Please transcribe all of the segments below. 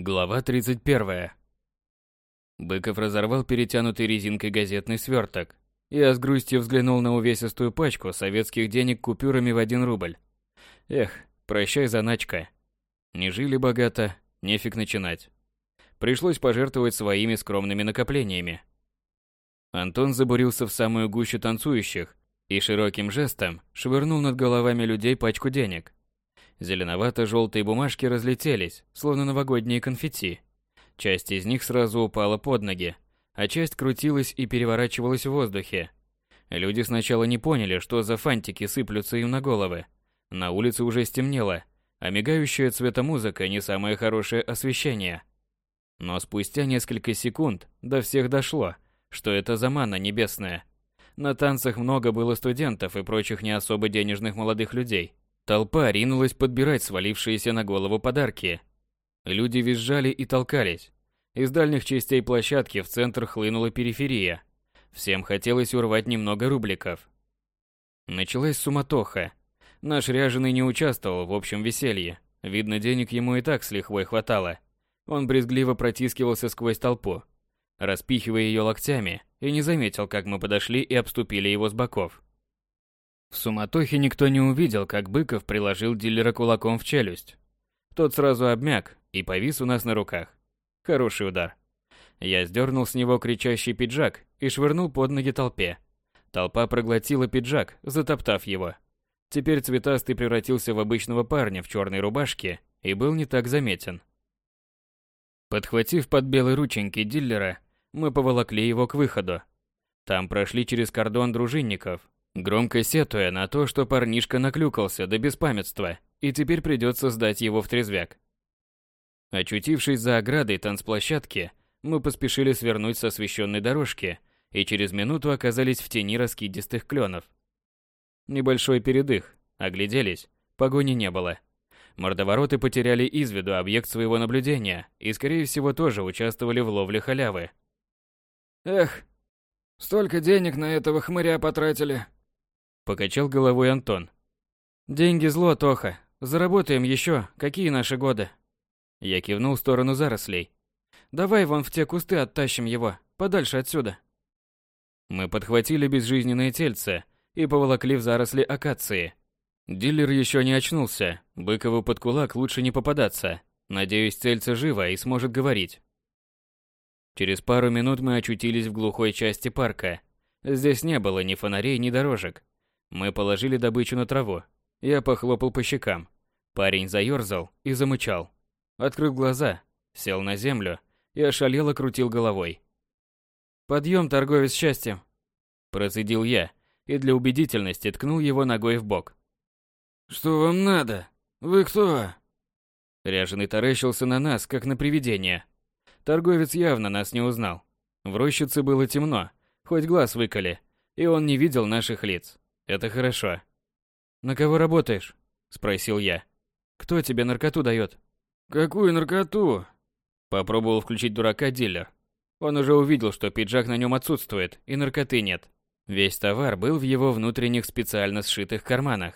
Глава 31. Быков разорвал перетянутый резинкой газетный сверток. Я с грустью взглянул на увесистую пачку советских денег купюрами в один рубль. Эх, прощай, заначка. Не жили богато, нефиг начинать. Пришлось пожертвовать своими скромными накоплениями. Антон забурился в самую гущу танцующих и широким жестом швырнул над головами людей пачку денег. Зеленовато-желтые бумажки разлетелись, словно новогодние конфетти. Часть из них сразу упала под ноги, а часть крутилась и переворачивалась в воздухе. Люди сначала не поняли, что за фантики сыплются им на головы. На улице уже стемнело, а мигающая цветомузыка не самое хорошее освещение. Но спустя несколько секунд до всех дошло, что это замана небесная. На танцах много было студентов и прочих не особо денежных молодых людей. Толпа ринулась подбирать свалившиеся на голову подарки. Люди визжали и толкались. Из дальних частей площадки в центр хлынула периферия. Всем хотелось урвать немного рубликов. Началась суматоха. Наш ряженый не участвовал в общем веселье. Видно, денег ему и так с лихвой хватало. Он брезгливо протискивался сквозь толпу, распихивая ее локтями, и не заметил, как мы подошли и обступили его с боков. В суматохе никто не увидел, как Быков приложил дилера кулаком в челюсть. Тот сразу обмяк и повис у нас на руках. Хороший удар. Я сдернул с него кричащий пиджак и швырнул под ноги толпе. Толпа проглотила пиджак, затоптав его. Теперь цветастый превратился в обычного парня в черной рубашке и был не так заметен. Подхватив под белые рученьки диллера, мы поволокли его к выходу. Там прошли через кордон дружинников, громко сетуя на то, что парнишка наклюкался до беспамятства, и теперь придется сдать его в трезвяк. Очутившись за оградой танцплощадки, мы поспешили свернуть с освещенной дорожки и через минуту оказались в тени раскидистых кленов. Небольшой передых, огляделись, погони не было. Мордовороты потеряли из виду объект своего наблюдения и, скорее всего, тоже участвовали в ловле халявы. «Эх, столько денег на этого хмыря потратили», Покачал головой Антон. Деньги зло, Тоха. Заработаем еще. Какие наши годы? Я кивнул в сторону зарослей. Давай вон в те кусты оттащим его, подальше отсюда. Мы подхватили безжизненное тельце и поволокли в заросли акации. Дилер еще не очнулся. Быкову под кулак лучше не попадаться. Надеюсь, тельце живо и сможет говорить. Через пару минут мы очутились в глухой части парка. Здесь не было ни фонарей, ни дорожек. Мы положили добычу на траву. Я похлопал по щекам. Парень заерзал и замычал. Открыл глаза, сел на землю и ошалело крутил головой. «Подъем, торговец счастьем!» Процедил я и для убедительности ткнул его ногой в бок. «Что вам надо? Вы кто?» Ряженый таращился на нас, как на привидение. Торговец явно нас не узнал. В рощице было темно, хоть глаз выколи, и он не видел наших лиц. Это хорошо. На кого работаешь? Спросил я. Кто тебе наркоту дает? Какую наркоту? Попробовал включить дурака дилер. Он уже увидел, что пиджак на нем отсутствует, и наркоты нет. Весь товар был в его внутренних специально сшитых карманах.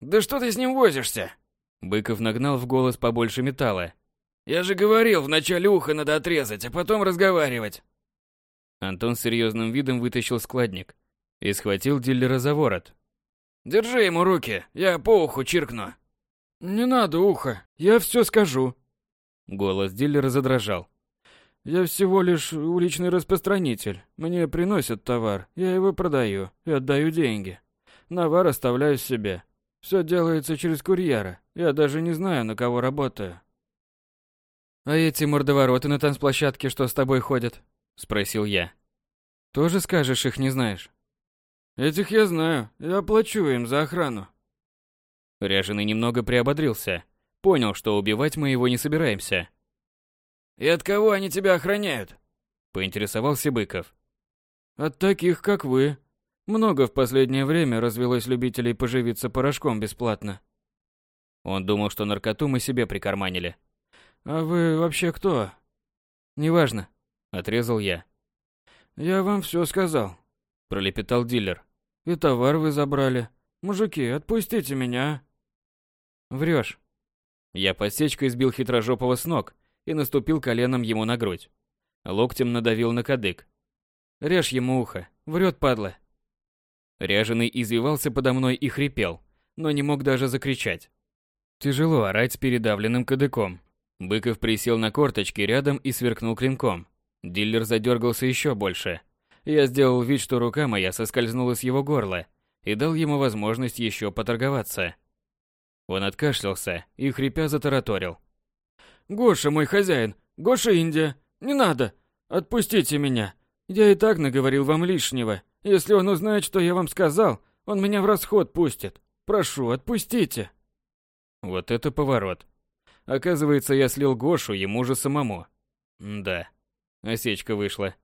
«Да что ты с ним возишься?» Быков нагнал в голос побольше металла. «Я же говорил, вначале ухо надо отрезать, а потом разговаривать». Антон с серьезным видом вытащил складник, и схватил дилера за ворот. «Держи ему руки, я по уху чиркну». «Не надо ухо, я все скажу». Голос дилера задрожал. «Я всего лишь уличный распространитель. Мне приносят товар, я его продаю и отдаю деньги. Навар оставляю себе. Все делается через курьера. Я даже не знаю, на кого работаю». «А эти мордовороты на танцплощадке, что с тобой ходят?» – спросил я. «Тоже скажешь, их не знаешь?» Этих я знаю, я плачу им за охрану. Ряженый немного приободрился. Понял, что убивать мы его не собираемся. «И от кого они тебя охраняют?» Поинтересовался Быков. «От таких, как вы. Много в последнее время развелось любителей поживиться порошком бесплатно». Он думал, что наркоту мы себе прикарманили. «А вы вообще кто?» «Неважно», — отрезал я. «Я вам все сказал», — пролепетал дилер. И товар вы забрали. Мужики, отпустите меня. Врешь. Я подсечкой сбил хитрожопого с ног и наступил коленом ему на грудь. Локтем надавил на кадык. «Режь ему ухо, врет падла». Ряженый извивался подо мной и хрипел, но не мог даже закричать. Тяжело орать с передавленным кадыком. Быков присел на корточки рядом и сверкнул клинком. Диллер задергался еще больше. Я сделал вид, что рука моя соскользнула с его горла и дал ему возможность еще поторговаться. Он откашлялся и, хрипя, затараторил. «Гоша мой хозяин! Гоша Индия! Не надо! Отпустите меня! Я и так наговорил вам лишнего. Если он узнает, что я вам сказал, он меня в расход пустит. Прошу, отпустите!» Вот это поворот. Оказывается, я слил Гошу ему же самому. да, осечка вышла.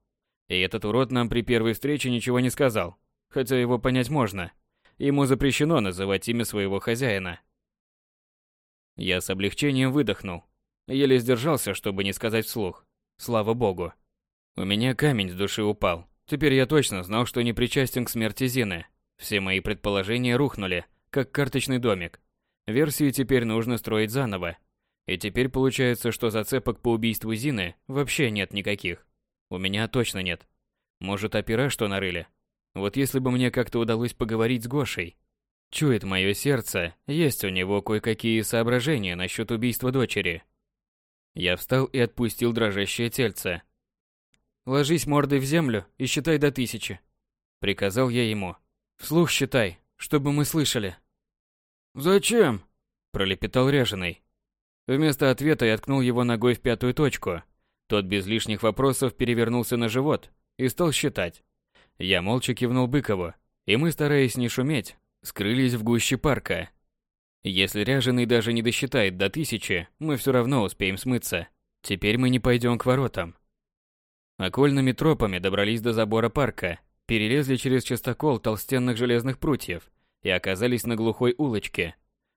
И этот урод нам при первой встрече ничего не сказал, хотя его понять можно. Ему запрещено называть имя своего хозяина. Я с облегчением выдохнул. Еле сдержался, чтобы не сказать вслух. Слава богу. У меня камень с души упал. Теперь я точно знал, что не причастен к смерти Зины. Все мои предположения рухнули, как карточный домик. Версии теперь нужно строить заново. И теперь получается, что зацепок по убийству Зины вообще нет никаких. У меня точно нет. Может, опера что нарыли? Вот если бы мне как-то удалось поговорить с Гошей. Чует мое сердце, есть у него кое-какие соображения насчет убийства дочери. Я встал и отпустил дрожащее тельце. «Ложись мордой в землю и считай до тысячи», — приказал я ему. «Вслух считай, чтобы мы слышали». «Зачем?» – пролепетал ряженый. Вместо ответа я ткнул его ногой в пятую точку. Тот без лишних вопросов перевернулся на живот и стал считать. Я молча кивнул Быкову, и мы, стараясь не шуметь, скрылись в гуще парка. Если ряженый даже не досчитает до тысячи, мы все равно успеем смыться. Теперь мы не пойдем к воротам. Окольными тропами добрались до забора парка, перелезли через частокол толстенных железных прутьев и оказались на глухой улочке.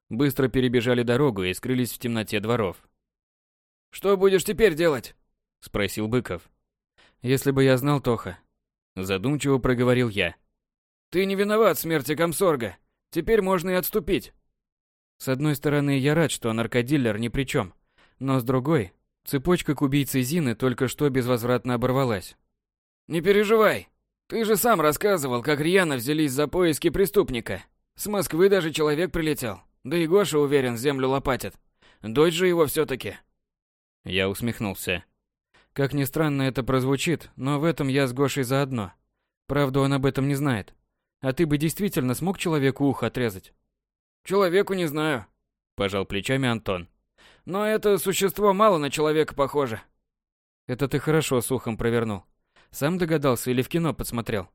Быстро перебежали дорогу и скрылись в темноте дворов. «Что будешь теперь делать?» – спросил Быков. «Если бы я знал, Тоха». Задумчиво проговорил я. «Ты не виноват в смерти комсорга. Теперь можно и отступить». С одной стороны, я рад, что наркодиллер ни при чем. Но с другой, цепочка к убийце Зины только что безвозвратно оборвалась. «Не переживай. Ты же сам рассказывал, как рьяно взялись за поиски преступника. С Москвы даже человек прилетел. Да и Гоша, уверен, землю лопатит. Дочь же его все-таки. Я усмехнулся. Как ни странно это прозвучит, но в этом я с Гошей заодно. Правда, он об этом не знает. А ты бы действительно смог человеку ухо отрезать? Человеку не знаю. Пожал плечами Антон. Но это существо мало на человека похоже. Это ты хорошо с ухом провернул. Сам догадался или в кино подсмотрел?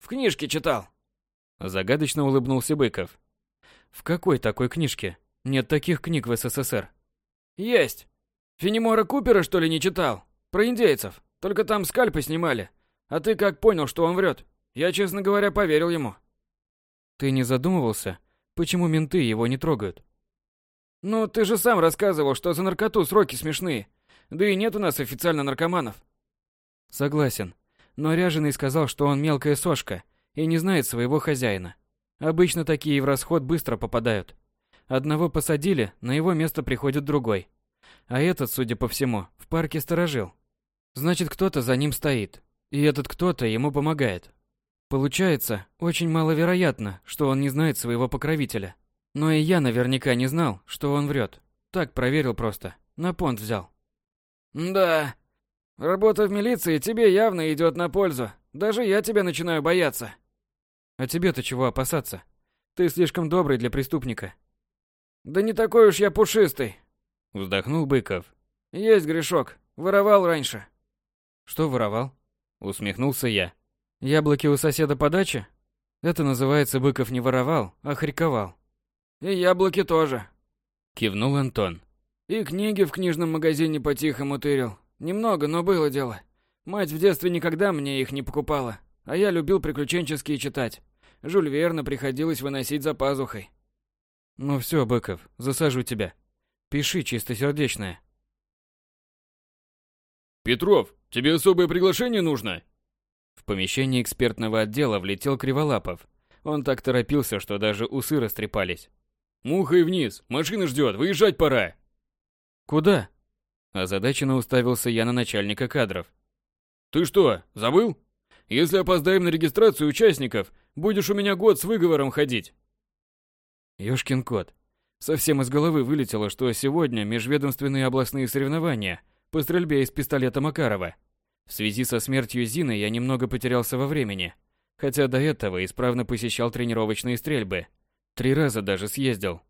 В книжке читал. Загадочно улыбнулся Быков. В какой такой книжке? Нет таких книг в СССР. Есть. Фенемора Купера, что ли, не читал? Про индейцев. Только там скальпы снимали. А ты как понял, что он врет? Я, честно говоря, поверил ему. Ты не задумывался, почему менты его не трогают? Ну, ты же сам рассказывал, что за наркоту сроки смешные. Да и нет у нас официально наркоманов. Согласен. Но Ряженый сказал, что он мелкая сошка и не знает своего хозяина. Обычно такие в расход быстро попадают. Одного посадили, на его место приходит другой. А этот, судя по всему, в парке сторожил. Значит, кто-то за ним стоит. И этот кто-то ему помогает. Получается, очень маловероятно, что он не знает своего покровителя. Но и я наверняка не знал, что он врет. Так проверил просто. На понт взял. Да, работа в милиции тебе явно идет на пользу. Даже я тебя начинаю бояться. А тебе-то чего опасаться? Ты слишком добрый для преступника. Да не такой уж я пушистый. Вздохнул Быков. Есть грешок. Воровал раньше. Что воровал? Усмехнулся я. Яблоки у соседа по даче? Это называется Быков не воровал, а хриковал. И яблоки тоже. Кивнул Антон. И книги в книжном магазине по-тихому тырил. Немного, но было дело. Мать в детстве никогда мне их не покупала. А я любил приключенческие читать. Жюль Верна приходилось выносить за пазухой. Ну все, Быков, засажу тебя. Пиши чистосердечное. Петров, тебе особое приглашение нужно? В помещение экспертного отдела влетел Криволапов. Он так торопился, что даже усы растрепались. Мухой вниз, машина ждет, выезжать пора. Куда? Озадаченно уставился я на начальника кадров. Ты что, забыл? Если опоздаем на регистрацию участников, будешь у меня год с выговором ходить. Ёшкин кот. Совсем из головы вылетело, что сегодня межведомственные областные соревнования по стрельбе из пистолета Макарова. В связи со смертью Зины я немного потерялся во времени, хотя до этого исправно посещал тренировочные стрельбы. Три раза даже съездил.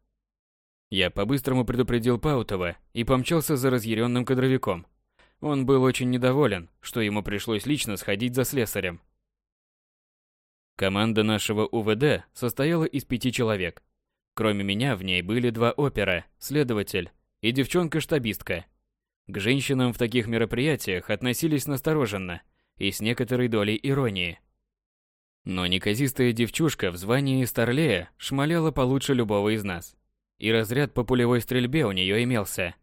Я по-быстрому предупредил Паутова и помчался за разъяренным кадровиком. Он был очень недоволен, что ему пришлось лично сходить за слесарем. Команда нашего УВД состояла из пяти человек. Кроме меня в ней были два опера, следователь и девчонка-штабистка. К женщинам в таких мероприятиях относились настороженно и с некоторой долей иронии. Но неказистая девчушка в звании старлея шмаляла получше любого из нас. И разряд по пулевой стрельбе у нее имелся.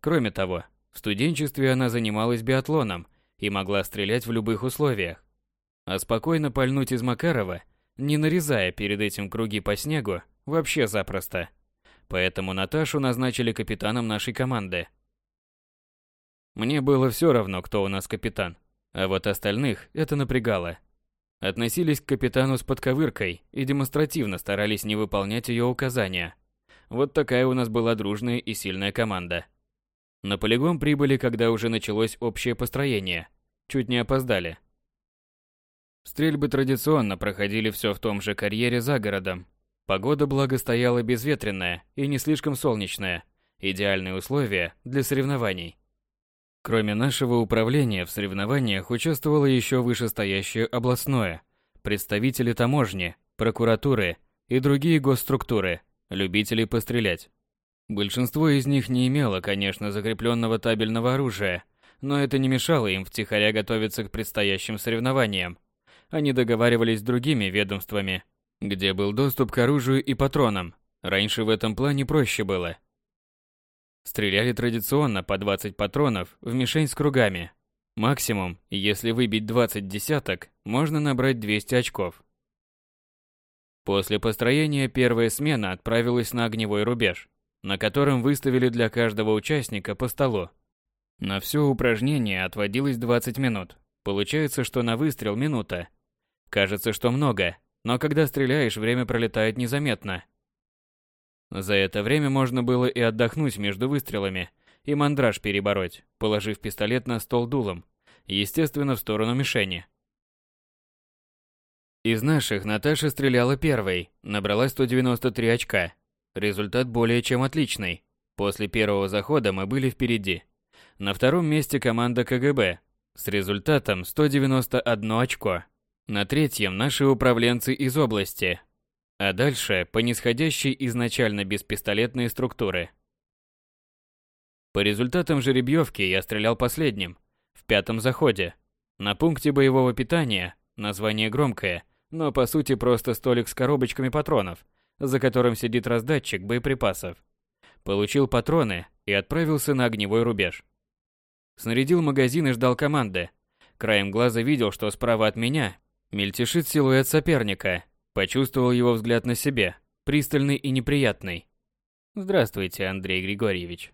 Кроме того, в студенчестве она занималась биатлоном и могла стрелять в любых условиях. А спокойно пальнуть из Макарова, не нарезая перед этим круги по снегу, вообще запросто. Поэтому Наташу назначили капитаном нашей команды. Мне было все равно, кто у нас капитан, а вот остальных это напрягало. Относились к капитану с подковыркой и демонстративно старались не выполнять ее указания. Вот такая у нас была дружная и сильная команда. На полигон прибыли, когда уже началось общее построение. Чуть не опоздали. Стрельбы традиционно проходили все в том же карьере за городом. Погода благо стояла безветренная и не слишком солнечная. Идеальные условия для соревнований. Кроме нашего управления в соревнованиях участвовало еще вышестоящее областное, представители таможни, прокуратуры и другие госструктуры, любители пострелять. Большинство из них не имело, конечно, закрепленного табельного оружия, но это не мешало им втихаря готовиться к предстоящим соревнованиям. Они договаривались с другими ведомствами, где был доступ к оружию и патронам. Раньше в этом плане проще было. Стреляли традиционно по 20 патронов в мишень с кругами. Максимум, если выбить 20 десяток, можно набрать 200 очков. После построения первая смена отправилась на огневой рубеж на котором выставили для каждого участника по столу. На все упражнение отводилось 20 минут. Получается, что на выстрел минута. Кажется, что много, но когда стреляешь, время пролетает незаметно. За это время можно было и отдохнуть между выстрелами, и мандраж перебороть, положив пистолет на стол дулом, естественно, в сторону мишени. Из наших Наташа стреляла первой, набрала 193 очка. Результат более чем отличный. После первого захода мы были впереди. На втором месте команда КГБ с результатом 191 очко. На третьем наши управленцы из области. А дальше по нисходящей изначально беспистолетные структуры. По результатам жеребьевки я стрелял последним, в пятом заходе. На пункте боевого питания, название громкое, но по сути просто столик с коробочками патронов – за которым сидит раздатчик боеприпасов. Получил патроны и отправился на огневой рубеж. Снарядил магазин и ждал команды. Краем глаза видел, что справа от меня мельтешит силуэт соперника. Почувствовал его взгляд на себе, пристальный и неприятный. «Здравствуйте, Андрей Григорьевич».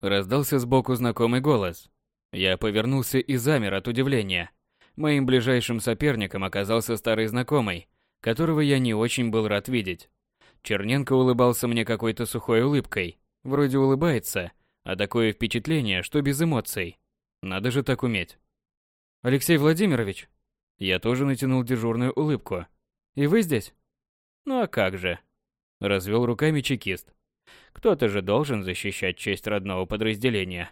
Раздался сбоку знакомый голос. Я повернулся и замер от удивления. Моим ближайшим соперником оказался старый знакомый, которого я не очень был рад видеть. Черненко улыбался мне какой-то сухой улыбкой. Вроде улыбается, а такое впечатление, что без эмоций. Надо же так уметь. Алексей Владимирович, я тоже натянул дежурную улыбку. И вы здесь? Ну а как же? Развел руками чекист. Кто-то же должен защищать честь родного подразделения.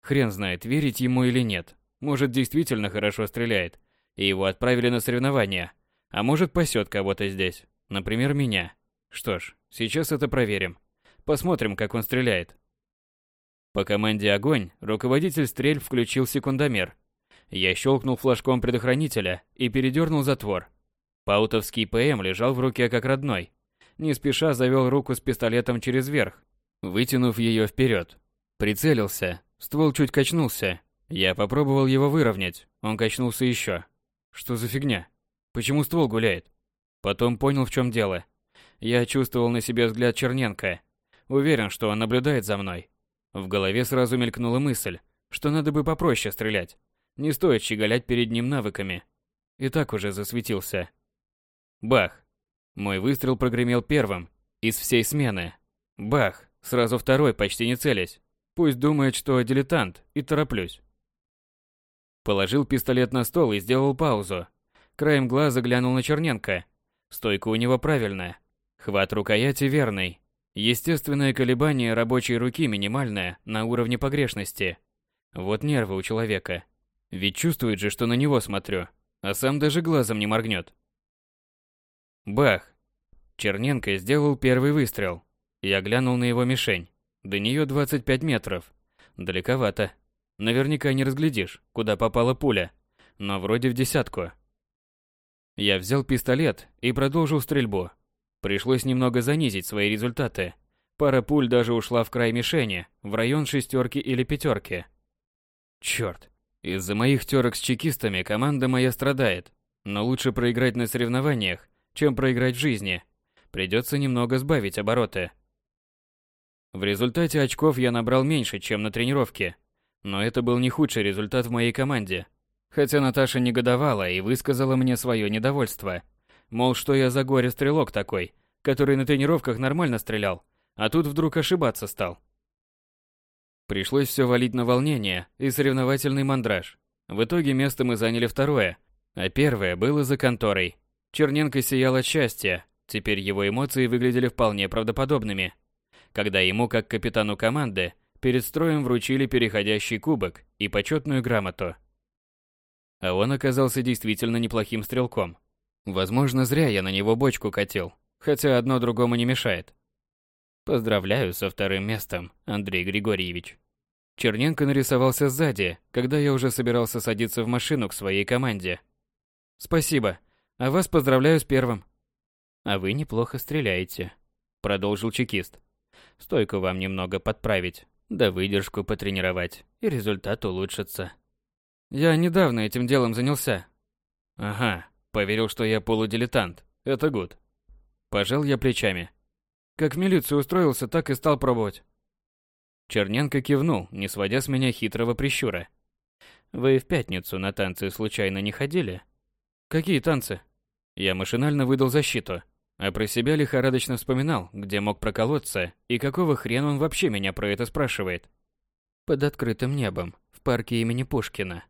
Хрен знает, верить ему или нет. Может, действительно хорошо стреляет, и его отправили на соревнования. А может, пасет кого-то здесь, например, меня. Что ж, сейчас это проверим. Посмотрим, как он стреляет. По команде «Огонь» руководитель стрель включил секундомер. Я щелкнул флажком предохранителя и передернул затвор. Паутовский ПМ лежал в руке как родной. Не спеша завел руку с пистолетом через верх, вытянув ее вперед. Прицелился, ствол чуть качнулся. Я попробовал его выровнять, он качнулся еще. Что за фигня? Почему ствол гуляет? Потом понял, в чем дело. Я чувствовал на себе взгляд Черненко. Уверен, что он наблюдает за мной. В голове сразу мелькнула мысль, что надо бы попроще стрелять. Не стоит щеголять перед ним навыками. И так уже засветился. Бах! Мой выстрел прогремел первым, из всей смены. Бах! Сразу второй, почти не целясь. Пусть думает, что дилетант, и тороплюсь. Положил пистолет на стол и сделал паузу. Краем глаза глянул на Черненко. Стойка у него правильная. Хват рукояти верный. Естественное колебание рабочей руки минимальное, на уровне погрешности. Вот нервы у человека. Ведь чувствует же, что на него смотрю, а сам даже глазом не моргнет. Бах! Черненко сделал первый выстрел. Я глянул на его мишень. До нее 25 метров. Далековато. Наверняка не разглядишь, куда попала пуля. Но вроде в десятку. Я взял пистолет и продолжил стрельбу. Пришлось немного занизить свои результаты. Пара пуль даже ушла в край мишени, в район шестерки или пятерки. Черт, из-за моих терок с чекистами команда моя страдает. Но лучше проиграть на соревнованиях, чем проиграть в жизни. Придется немного сбавить обороты. В результате очков я набрал меньше, чем на тренировке. Но это был не худший результат в моей команде. Хотя Наташа негодовала и высказала мне свое недовольство. Мол, что я за горе-стрелок такой, который на тренировках нормально стрелял, а тут вдруг ошибаться стал. Пришлось все валить на волнение и соревновательный мандраж. В итоге место мы заняли второе, а первое было за конторой. Черненко сиял от счастья, теперь его эмоции выглядели вполне правдоподобными. Когда ему, как капитану команды, перед строем вручили переходящий кубок и почетную грамоту. А он оказался действительно неплохим стрелком. Возможно, зря я на него бочку катил, хотя одно другому не мешает. Поздравляю со вторым местом, Андрей Григорьевич. Черненко нарисовался сзади, когда я уже собирался садиться в машину к своей команде. Спасибо. А вас поздравляю с первым. А вы неплохо стреляете, продолжил чекист. Стойку вам немного подправить, да выдержку потренировать, и результат улучшится. Я недавно этим делом занялся. Ага, Поверил, что я полудилетант. Это гуд. Пожал я плечами. Как в милицию устроился, так и стал пробовать. Черненко кивнул, не сводя с меня хитрого прищура. Вы в пятницу на танцы случайно не ходили? Какие танцы? Я машинально выдал защиту, а про себя лихорадочно вспоминал, где мог проколоться и какого хрена он вообще меня про это спрашивает. Под открытым небом, в парке имени Пушкина.